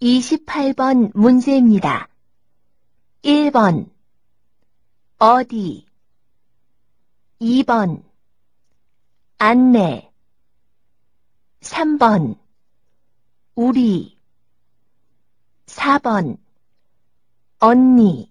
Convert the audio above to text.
28번 문제입니다. 1번. 어디? 2번. 안내. 3번. 우리. 4번. 언니.